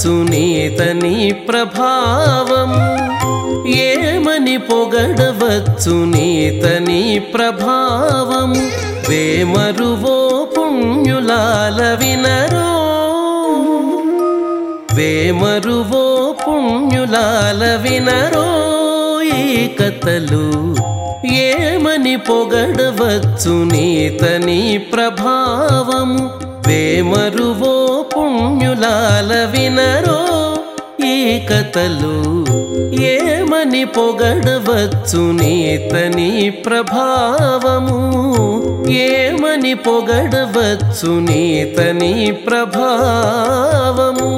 పొగడవచ్చు నీతని ప్రభావము. ఏమని పొగడవచ్చు నీతని ప్రభావము? వేమరువో పుణ్యులాల వినరో. వేమరువో పుణ్యులాల వినరో ఈ కథలు. ఏమని పొగడవచ్చు నీతని ప్రభావము? వినరో ఈ కథలు ఏమని పొగడవచ్చు నీతని ప్రభావము? ఏమని పొగడవచ్చు నీతని ప్రభావము?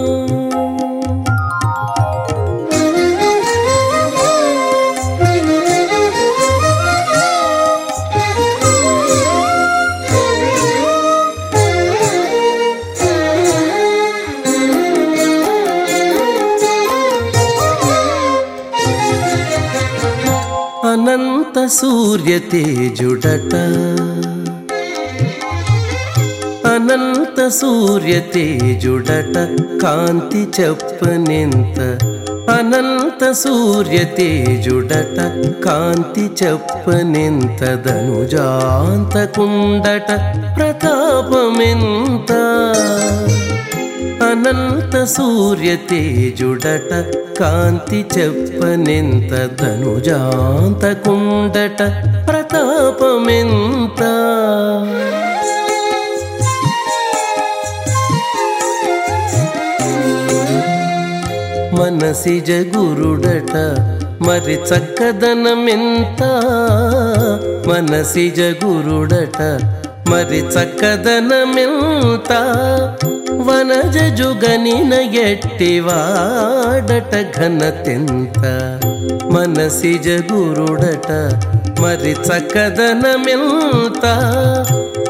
కాంత సూర్య తేజుడట. అనంత సూర్య తేజుడట. కాంతి చెప్పనెంత అనంత సూర్య తేజుడట. కాంతి చెప్పనెంత ధనుజాంత కుండట ప్రతాపమెంత అనంత సూర్య తేజుడట కాంతి చెప్పనెంత తనుజాంత కుండట ప్రతాపమెంత. మనసి జగురుడట మరి చక్కదనమెంత. మనసి జగురుడట మరి చక్కదనమెంత. వనజ జుగనిన ఎట్టివాడట ఘనతెంత మనసి జగురుడట మరి చక్కదనమెంత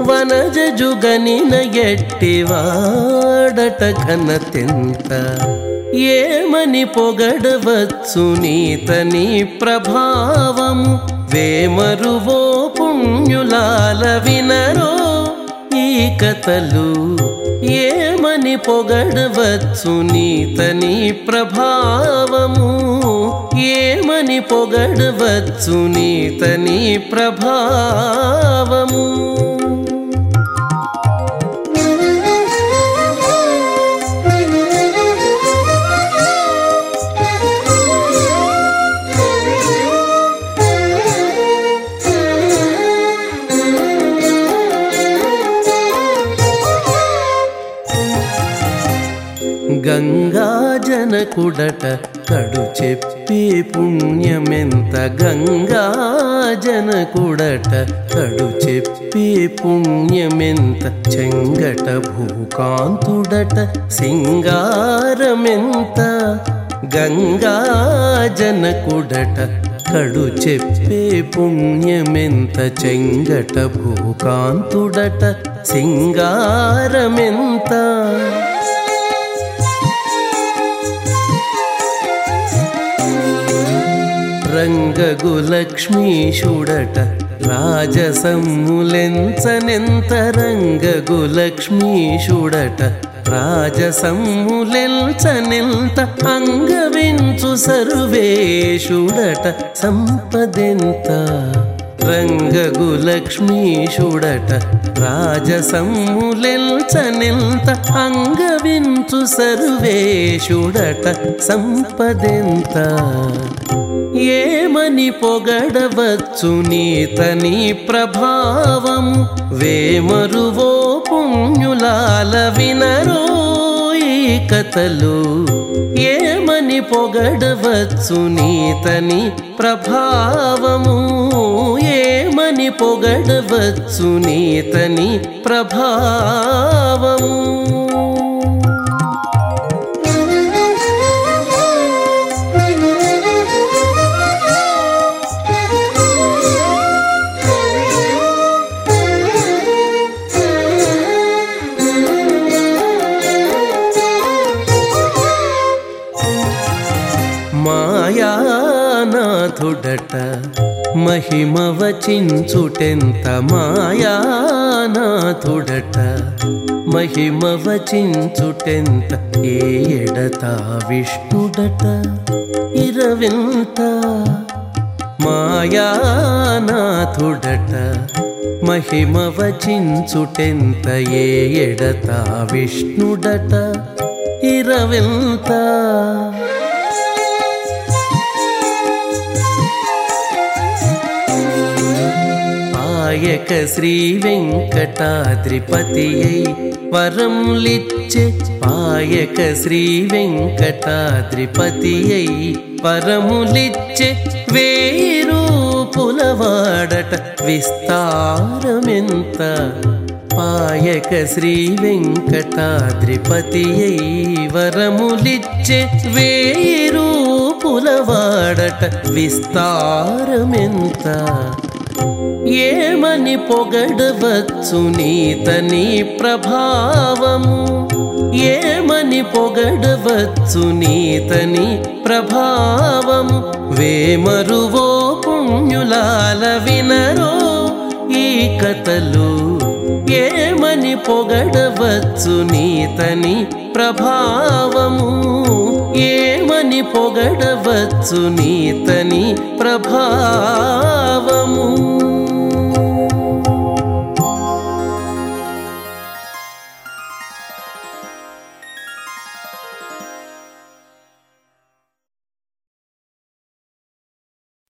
వనజ జుగనిన ఎట్టివాడట ఘనతెంత ఏమని పొగడవచ్చు నీతని ప్రభావము వేమరువో పుణ్యులాల వినరో ఈ కథలు ఏమని పొగడవచ్చు నీతని ప్రభావము? ఏమని పొగడవచ్చు నీతని ప్రభావము గంగాజనకుడట కడు చెప్పి పుణ్యమెంత గంగాజనకుడట కడు చెప్పి పుణ్యమెంత చెంగట భూకాంతుడట సింగారమెంత గంగాజనకుడట కడు చెప్పే పుణ్యమెంత చెంగట భూకాంతుడట సింగారమెంత రంగగులక్ష్మీషుడట. రాజసమ్ములెంచనెంత రంగగులక్ష్మీషుడట రాజసమ్ములెంచనెంత అంగవించు సర్వేషుడట. సంపదెంత రంగగులక్ష్మీషుడట రాజసమ్ములెంచనెంత అంగవించు సర్వేషుడట సంపదెంత? ఏమని పొగడవచ్చు నీతని ప్రభావము వేమరువో పుణ్యులాల వినరో ఈ కథలు? ఏమని పొగడవచ్చు నీతని ప్రభావము? ఏమని పొగడవచ్చు నీతని ప్రభావము మాయానాథుడట మహిమ వచించుటెంత మాయానాథుడట మహిమ వచించుటెంత ఏ ఎడత విష్ణుడట. ఇరవింత మాయానాథుడట మహిమ వచించుటెంత ఏ ఎడత విష్ణుడట. ఇరవింత ఆయక శ్రీ వెంకటాద్రిపతి వరములిచ్చే పాయక శ్రీ వెంకటాద్రిపతి వరములిచ్చే వేరూపులవాడట విస్తారమెంత పాయక శ్రీ వెంకటాద్రిపతి వరములిచ్చే వేరూపులవాడట విస్తారమెంత ఏమని పొగడవచ్చు నీతని ప్రభావము? ఏమని పొగడవచ్చు నీతని ప్రభావము? వేమరువో పుణ్యులాల వినరో ఈ కథలు? ఏమని పొగడవచ్చు నీతని ప్రభావము? ఏమని పొగడవచ్చు నీతని ప్రభావము?